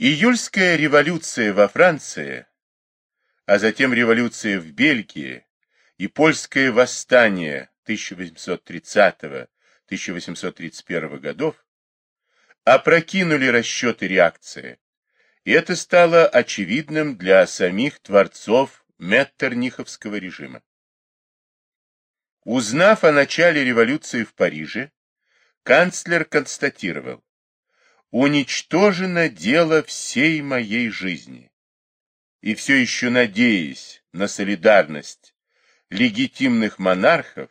Июльская революция во Франции, а затем революция в Бельгии и польское восстание 1830-1831 годов опрокинули расчеты реакции, и это стало очевидным для самих творцов Меттерниховского режима. Узнав о начале революции в Париже, канцлер констатировал, уничтожено дело всей моей жизни. И все еще надеясь на солидарность легитимных монархов,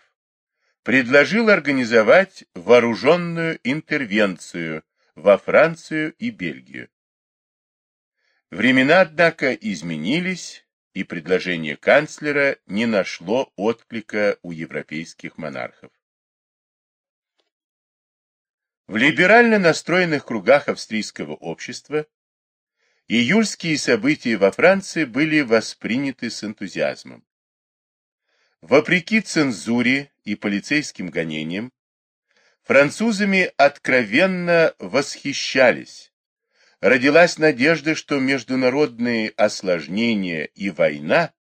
предложил организовать вооруженную интервенцию во Францию и Бельгию. Времена, однако, изменились, и предложение канцлера не нашло отклика у европейских монархов. В либерально настроенных кругах австрийского общества июльские события во Франции были восприняты с энтузиазмом. Вопреки цензуре и полицейским гонениям, французами откровенно восхищались. Родилась надежда, что международные осложнения и война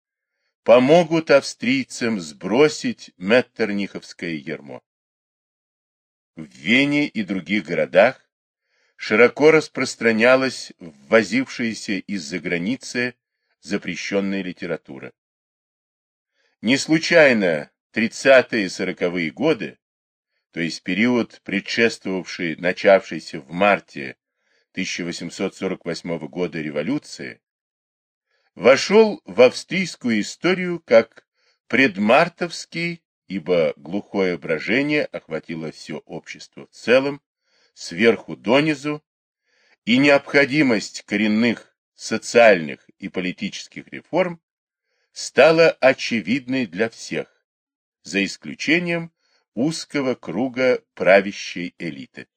помогут австрийцам сбросить меттерниховское ермо. В Вене и других городах широко распространялась ввозившаяся из-за границы запрещенная литература. Не случайно 30-е и 40-е годы, то есть период, предшествовавший начавшейся в марте 1848 года революции, вошел в австрийскую историю как предмартовский ибо глухое брожение охватило все общество в целом, сверху донизу, и необходимость коренных социальных и политических реформ стала очевидной для всех, за исключением узкого круга правящей элиты.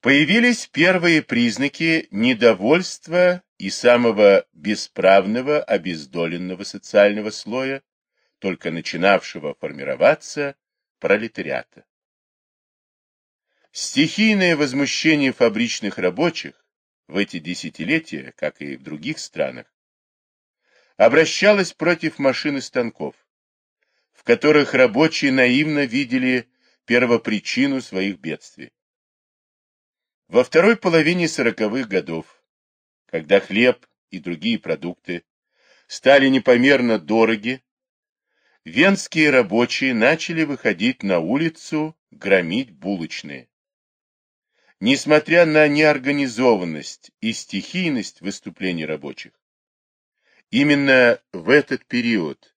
Появились первые признаки недовольства и самого бесправного обездоленного социального слоя, только начинавшего формироваться пролетариата. Стихийное возмущение фабричных рабочих в эти десятилетия, как и в других странах, обращалось против машин и станков, в которых рабочие наивно видели первопричину своих бедствий. Во второй половине сороковых годов, когда хлеб и другие продукты стали непомерно дороги, венские рабочие начали выходить на улицу громить булочные. Несмотря на неорганизованность и стихийность выступлений рабочих, именно в этот период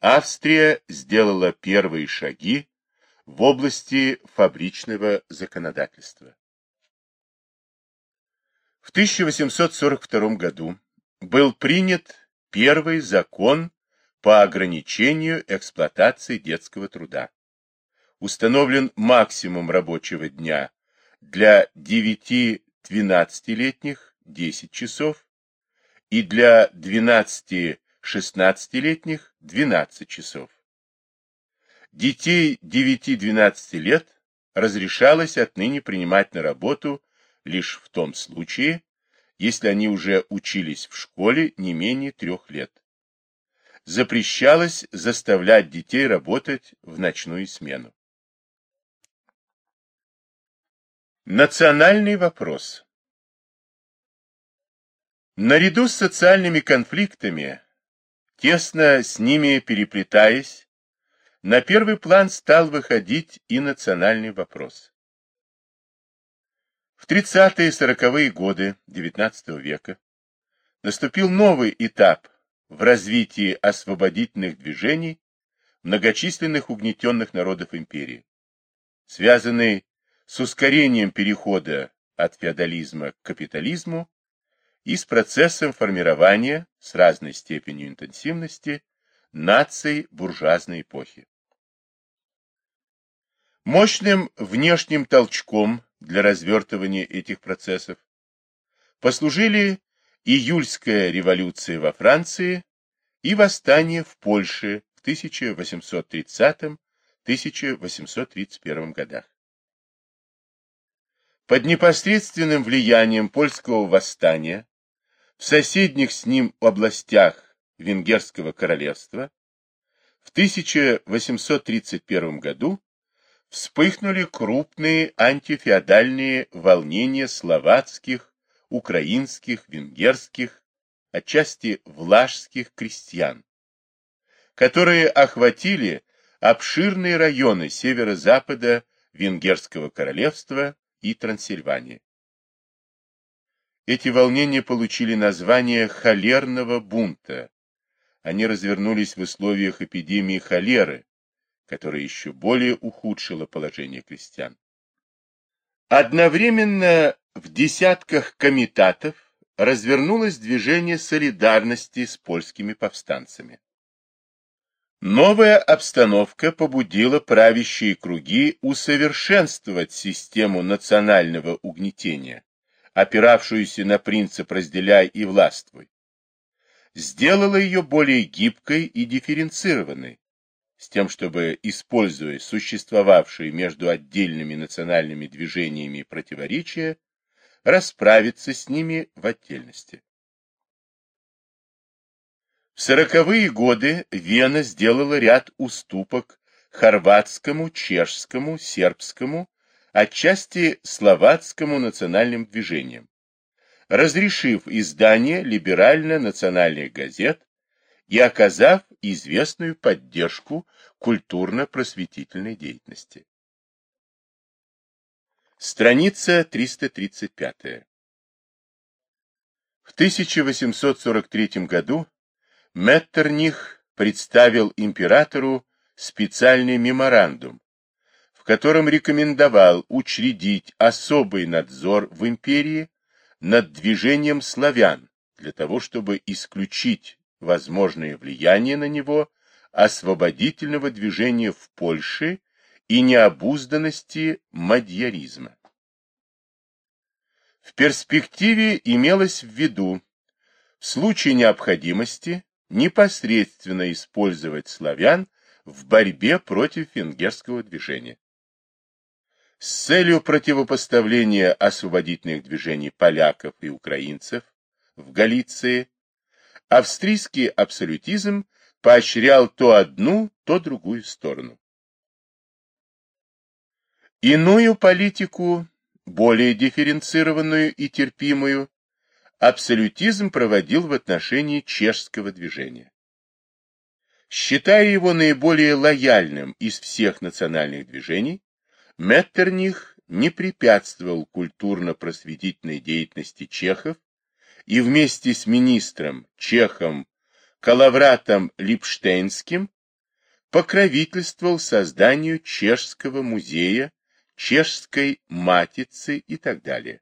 Австрия сделала первые шаги в области фабричного законодательства. В 1842 году был принят первый закон по ограничению эксплуатации детского труда. Установлен максимум рабочего дня для 9-12-летних 10 часов и для 12-16-летних 12 часов. Детей 9-12 лет разрешалось отныне принимать на работу лишь в том случае, если они уже учились в школе не менее трех лет запрещалось заставлять детей работать в ночную смену. Национальный вопрос Наряду с социальными конфликтами, тесно с ними переплетаясь, на первый план стал выходить и национальный вопрос. В 30-е и 40-е годы XIX века наступил новый этап в развитии освободительных движений многочисленных угнетенных народов империи, связанный с ускорением перехода от феодализма к капитализму и с процессом формирования с разной степенью интенсивности наций буржуазной эпохи. Мощным внешним толчком для развертывания этих процессов послужили июльская революция во Франции и восстание в Польше в 1830-1831 годах. Под непосредственным влиянием польского восстания в соседних с ним областях Венгерского королевства в 1831 году вспыхнули крупные антифеодальные волнения словацких, украинских, венгерских, отчасти влажских крестьян, которые охватили обширные районы северо-запада Венгерского королевства и Трансильвании. Эти волнения получили название холерного бунта. Они развернулись в условиях эпидемии холеры, которая еще более ухудшила положение крестьян. Одновременно в десятках комитатов развернулось движение солидарности с польскими повстанцами. Новая обстановка побудила правящие круги усовершенствовать систему национального угнетения, опиравшуюся на принцип «разделяй и властвуй», сделала ее более гибкой и дифференцированной, с тем, чтобы, используя существовавшие между отдельными национальными движениями противоречия, расправиться с ними в отдельности. В сороковые годы Вена сделала ряд уступок хорватскому, чешскому, сербскому, отчасти словацкому национальным движениям, разрешив издание либерально-национальных газет и оказав известную поддержку культурно-просветительной деятельности. Страница 335. В 1843 году Меттерних представил императору специальный меморандум, в котором рекомендовал учредить особый надзор в империи над движением славян для того, чтобы исключить возможное влияние на него освободительного движения в Польше и необузданности мадьяризма. В перспективе имелось в виду в случае необходимости непосредственно использовать славян в борьбе против венгерского движения. С целью противопоставления освободительных движений поляков и украинцев в Галиции австрийский абсолютизм поощрял то одну, то другую сторону. Иную политику, более дифференцированную и терпимую, абсолютизм проводил в отношении чешского движения. Считая его наиболее лояльным из всех национальных движений, Меттерних не препятствовал культурно-просветительной деятельности чехов и вместе с министром чехом Калавратом Липштейнским покровительствовал созданию чешского музея, чешской матицы и так далее.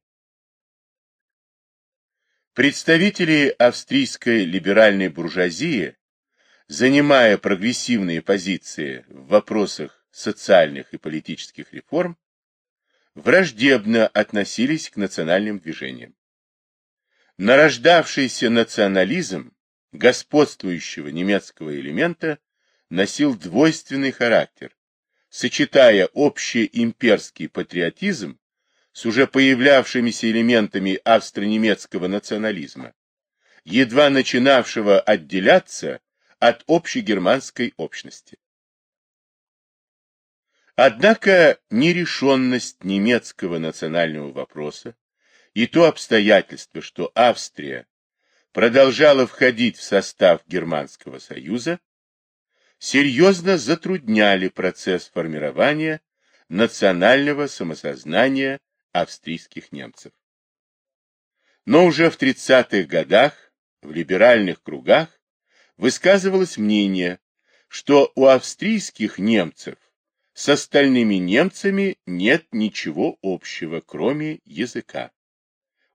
Представители австрийской либеральной буржуазии, занимая прогрессивные позиции в вопросах социальных и политических реформ, враждебно относились к национальным движениям. Нарождавшийся национализм господствующего немецкого элемента носил двойственный характер, сочетая общий имперский патриотизм с уже появлявшимися элементами австро-немецкого национализма, едва начинавшего отделяться от общегерманской общности. Однако нерешенность немецкого национального вопроса и то обстоятельство, что Австрия продолжала входить в состав Германского союза, серьезно затрудняли процесс формирования национального самосознания австрийских немцев. Но уже в 30-х годах в либеральных кругах высказывалось мнение, что у австрийских немцев с остальными немцами нет ничего общего, кроме языка.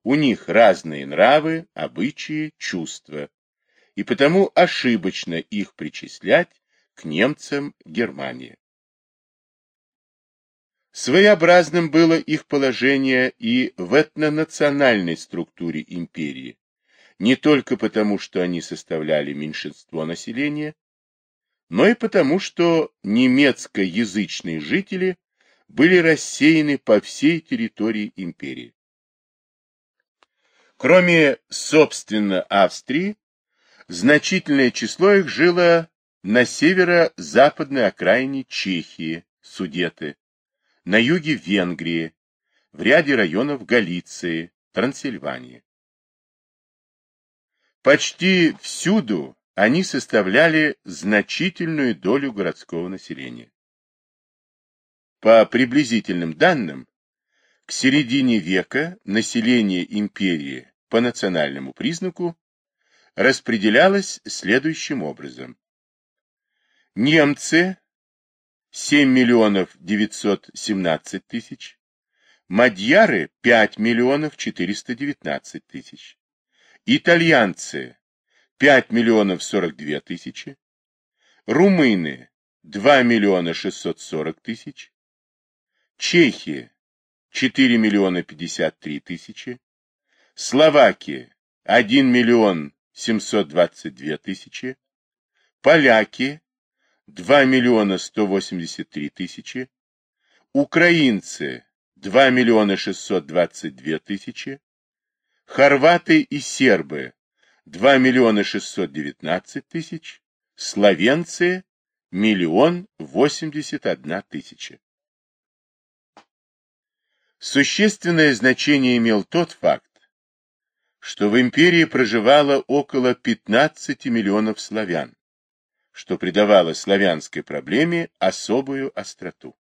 У них разные нравы, обычаи, чувства, и потому ошибочно их причислять к немцам Германии. Своеобразным было их положение и в этнонациональной структуре империи, не только потому, что они составляли меньшинство населения, но и потому, что немецкоязычные жители были рассеяны по всей территории империи. Кроме, собственно, Австрии, значительное число их жило на северо-западной окраине Чехии, Судеты, на юге Венгрии, в ряде районов Галиции, Трансильвании. Почти всюду они составляли значительную долю городского населения. По приблизительным данным, к середине века население империи по национальному признаку распределялось следующим образом. Немцы 7 миллионов 917 тысяч, мадьяры 5 миллионов 419 тысяч, итальянцы 5 миллионов 42 тысячи, румыны 2 миллиона 640 тысяч, чехи 4 миллиона 53 тысячи, Словакия 1 миллион 722 тысячи, поляки 2 миллиона 183 тысячи, украинцы 2 миллиона 622 тысячи, хорваты и сербы 2 миллиона 619 тысяч, словенцы миллион 81 тысяча. Существенное значение имел тот факт, что в империи проживало около 15 миллионов славян, что придавало славянской проблеме особую остроту.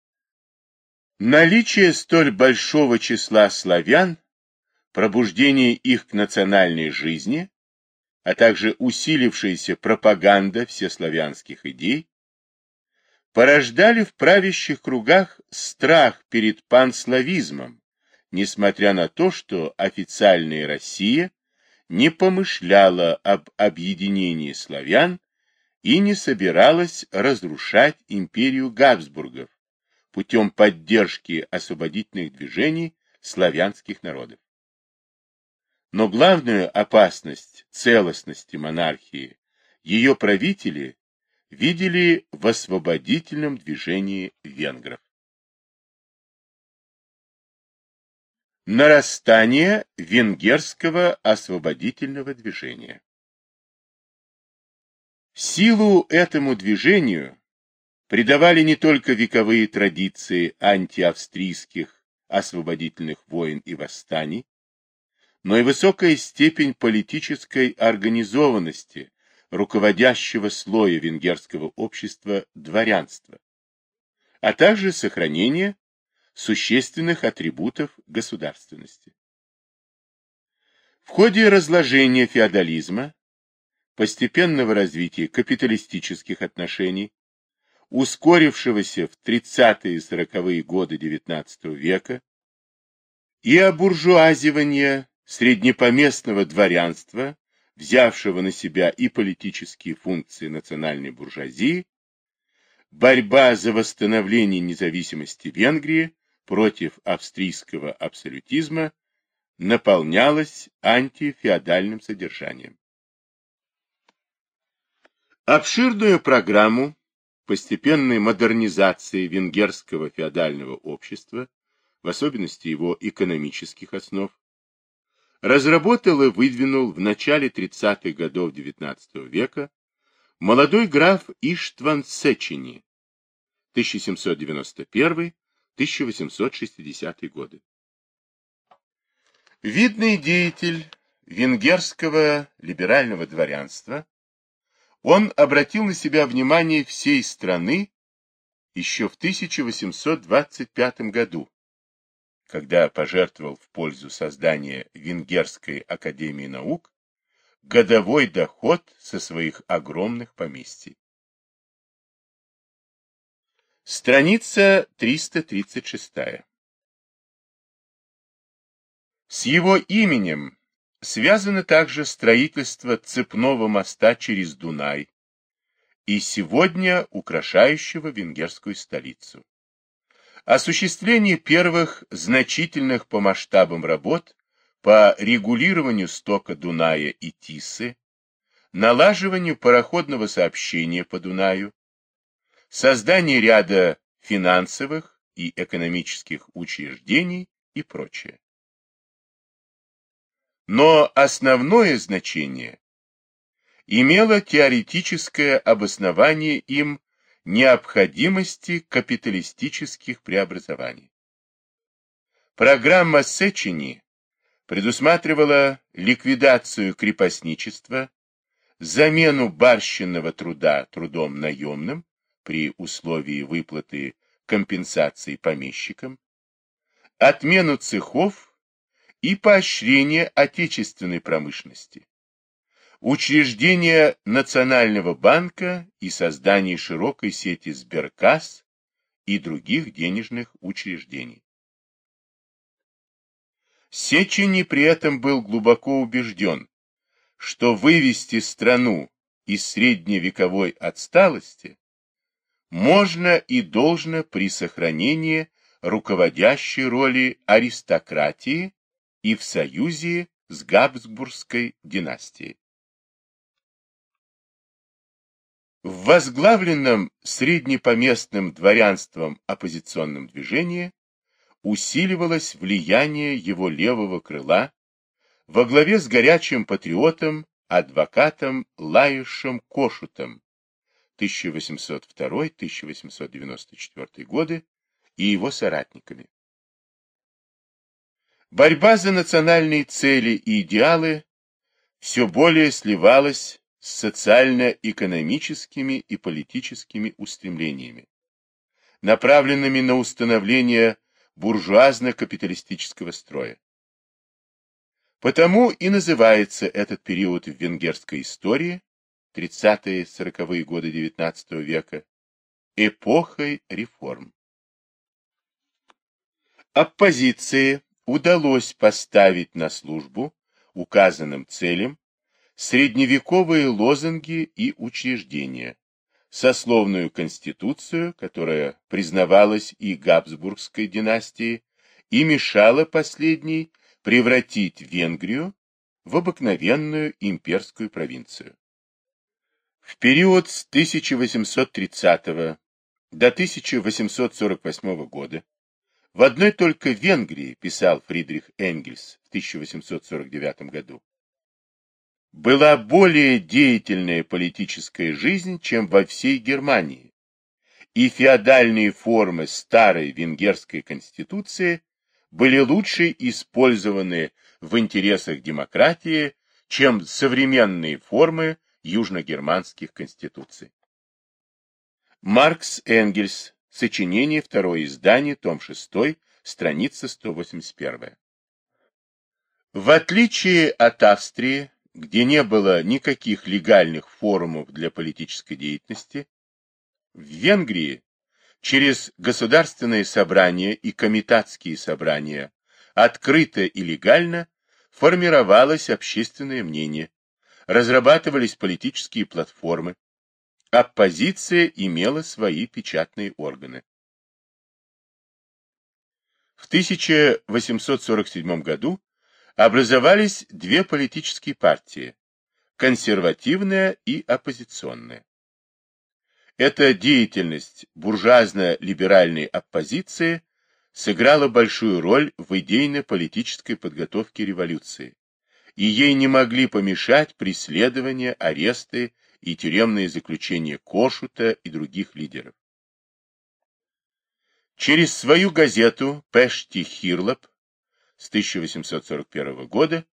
Наличие столь большого числа славян, пробуждение их к национальной жизни, а также усилившаяся пропаганда всеславянских идей, порождали в правящих кругах страх перед панславизмом, несмотря на то, что официальная Россия не помышляла об объединении славян и не собиралась разрушать империю Габсбургов путем поддержки освободительных движений славянских народов. Но главную опасность целостности монархии ее правители видели в освободительном движении венгров. Нарастание венгерского освободительного движения Силу этому движению придавали не только вековые традиции антиавстрийских освободительных войн и восстаний, но и высокая степень политической организованности руководящего слоя венгерского общества дворянства, а также сохранение существенных атрибутов государственности. В ходе разложения феодализма, постепенного развития капиталистических отношений, ускорившегося в 30-е и 40-е годы XIX века, и обуржуазивания среднепоместного дворянства взявшего на себя и политические функции национальной буржуазии, борьба за восстановление независимости Венгрии против австрийского абсолютизма наполнялась антифеодальным содержанием. Обширную программу постепенной модернизации венгерского феодального общества, в особенности его экономических основ, разработал и выдвинул в начале 30-х годов XIX века молодой граф Иштван Сечени 1791-1860 годы. Видный деятель венгерского либерального дворянства, он обратил на себя внимание всей страны еще в 1825 году, когда пожертвовал в пользу создания Венгерской академии наук годовой доход со своих огромных поместий. Страница 336. С его именем связано также строительство цепного моста через Дунай и сегодня украшающего венгерскую столицу осуществление первых значительных по масштабам работ по регулированию стока Дуная и Тисы, налаживанию пароходного сообщения по Дунаю, создание ряда финансовых и экономических учреждений и прочее. Но основное значение имело теоретическое обоснование им необходимости капиталистических преобразований. Программа Сечени предусматривала ликвидацию крепостничества, замену барщинного труда трудом наемным при условии выплаты компенсации помещикам, отмену цехов и поощрение отечественной промышленности, учреждение Национального банка и создание широкой сети сберкасс и других денежных учреждений. Сечени при этом был глубоко убежден, что вывести страну из средневековой отсталости можно и должно при сохранении руководящей роли аристократии и в союзе с Габсбургской династией. В возглавленном среднепоместным дворянством оппозиционном движении усиливалось влияние его левого крыла во главе с горячим патриотом, адвокатом Лаишем Кошутом 1802-1894 годы и его соратниками. Борьба за национальные цели и идеалы все более сливалась с социально-экономическими и политическими устремлениями, направленными на установление буржуазно-капиталистического строя. Потому и называется этот период в венгерской истории, 30-40-е годы XIX века, эпохой реформ. Оппозиции удалось поставить на службу указанным целям средневековые лозунги и учреждения, сословную конституцию, которая признавалась и Габсбургской династией, и мешала последней превратить Венгрию в обыкновенную имперскую провинцию. В период с 1830 до 1848 года в одной только Венгрии, писал Фридрих Энгельс в 1849 году, была более деятельная политическая жизнь, чем во всей Германии, и феодальные формы старой венгерской конституции были лучше использованы в интересах демократии, чем современные формы южногерманских конституций. Маркс Энгельс. Сочинение. Второе издание. Том 6. Страница 181. В отличие от Австрии, где не было никаких легальных форумов для политической деятельности, в Венгрии через государственные собрания и комитатские собрания открыто и легально формировалось общественное мнение, разрабатывались политические платформы, оппозиция имела свои печатные органы. В 1847 году образовались две политические партии – консервативная и оппозиционная. Эта деятельность буржуазно-либеральной оппозиции сыграла большую роль в идейно-политической подготовке революции, и ей не могли помешать преследования, аресты и тюремные заключения Кошута и других лидеров. Через свою газету «Пешти Хирлоп» с 1841 года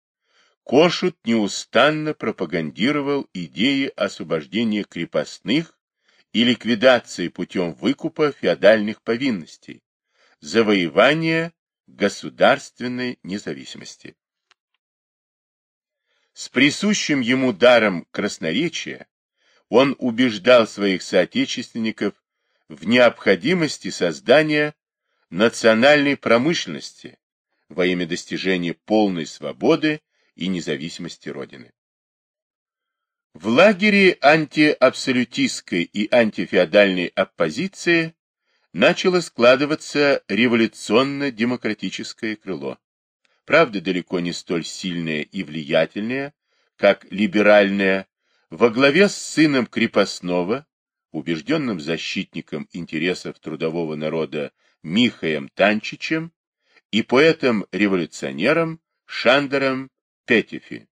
Кошут неустанно пропагандировал идеи освобождения крепостных и ликвидации путем выкупа феодальных повинностей, завоевания государственной независимости. С присущим ему даром красноречия он убеждал своих соотечественников в необходимости создания национальной промышленности, во имя достижения полной свободы и независимости Родины. В лагере антиабсолютистской и антифеодальной оппозиции начало складываться революционно-демократическое крыло. Правда, далеко не столь сильное и влиятельное, как либеральное, во главе с сыном крепостного, убежденным защитником интересов трудового народа Михаем Танчичем и поэтом-революционером Шандером Петефи.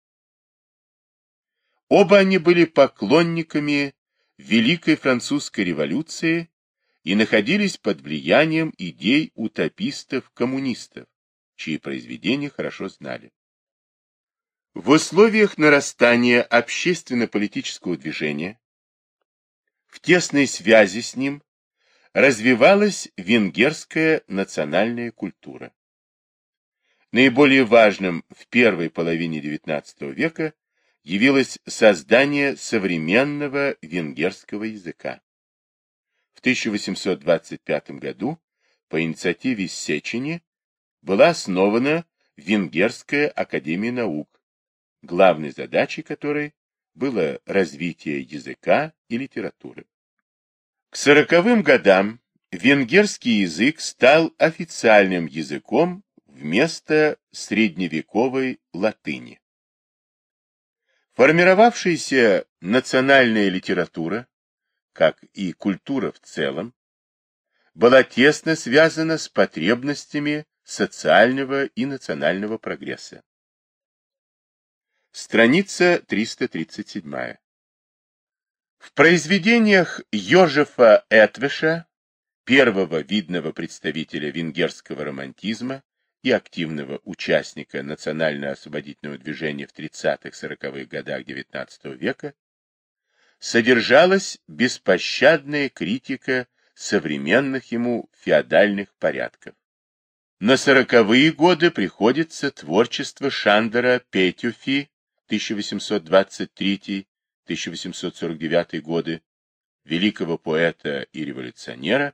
Оба они были поклонниками Великой Французской революции и находились под влиянием идей утопистов-коммунистов, чьи произведения хорошо знали. В условиях нарастания общественно-политического движения, в тесной связи с ним, развивалась венгерская национальная культура. Наиболее важным в первой половине XIX века явилось создание современного венгерского языка. В 1825 году по инициативе Сечени была основана Венгерская академия наук, главной задачей которой было развитие языка и литературы. К сороковым годам венгерский язык стал официальным языком вместо средневековой латыни. Формировавшаяся национальная литература, как и культура в целом, была тесно связана с потребностями социального и национального прогресса. Страница 337. В произведениях Йожефа Этвеша, первого видного представителя венгерского романтизма и активного участника национально-освободительного движения в 30-40-х годах XIX века, содержалась беспощадная критика современных ему феодальных порядков. На сороковые годы приходится творчество Шандера Петюфи 1823-1849 годы, великого поэта и революционера,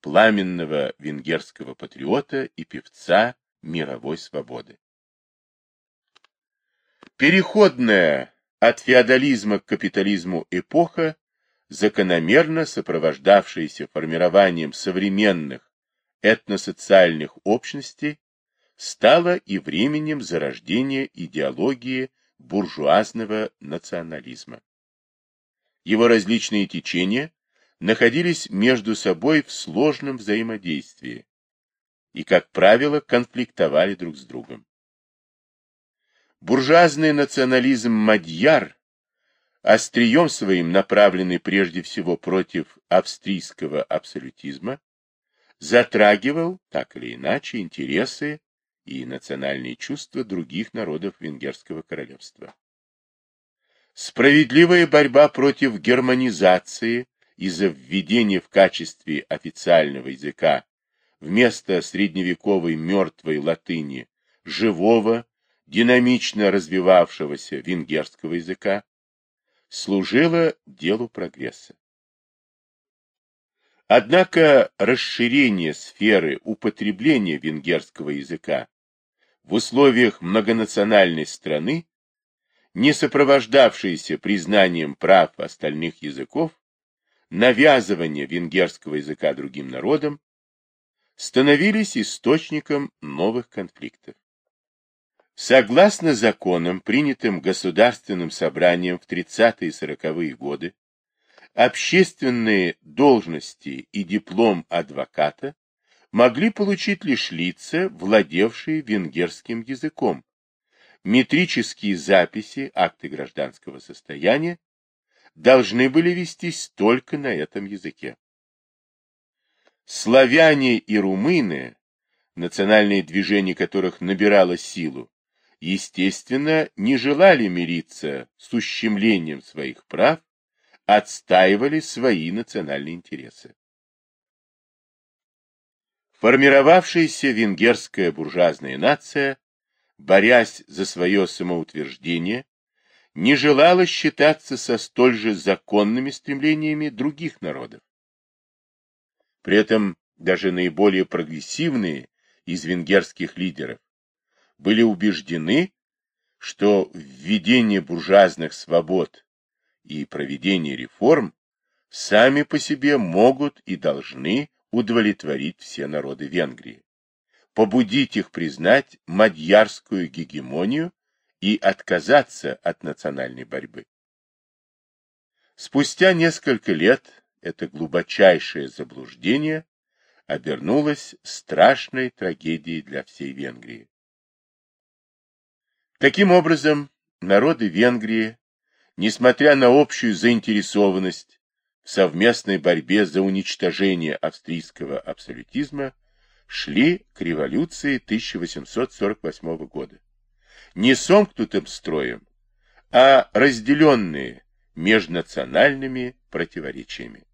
пламенного венгерского патриота и певца мировой свободы. Переходная от феодализма к капитализму эпоха, закономерно сопровождавшаяся формированием современных этносоциальных общностей, стала и временем зарождения идеологии буржуазного национализма. Его различные течения находились между собой в сложном взаимодействии и, как правило, конфликтовали друг с другом. Буржуазный национализм Мадьяр, острием своим направленный прежде всего против австрийского абсолютизма, затрагивал, так или иначе, интересы и национальные чувства других народов Венгерского королевства. Справедливая борьба против германизации из-за введения в качестве официального языка вместо средневековой мертвой латыни живого, динамично развивавшегося венгерского языка, служила делу прогресса. Однако расширение сферы употребления венгерского языка в условиях многонациональной страны, не сопровождавшейся признанием прав остальных языков, навязывание венгерского языка другим народам, становились источником новых конфликтов. Согласно законам, принятым Государственным собранием в 30-е и 40-е годы, общественные должности и диплом адвоката могли получить лишь лица, владевшие венгерским языком. Метрические записи, акты гражданского состояния должны были вестись только на этом языке. Славяне и румыны, национальные движения которых набирало силу, естественно, не желали мириться с ущемлением своих прав, отстаивали свои национальные интересы. Формировавшаяся венгерская буржуазная нация, борясь за свое самоутверждение, не желала считаться со столь же законными стремлениями других народов. При этом даже наиболее прогрессивные из венгерских лидеров были убеждены, что введение буржуазных свобод и проведение реформ сами по себе могут и должны удовлетворить все народы Венгрии, побудить их признать мадьярскую гегемонию и отказаться от национальной борьбы. Спустя несколько лет это глубочайшее заблуждение обернулась страшной трагедией для всей Венгрии. Таким образом, народы Венгрии, несмотря на общую заинтересованность совместной борьбе за уничтожение австрийского абсолютизма, шли к революции 1848 года. Не сомкнутым строем, а разделенные межнациональными противоречиями.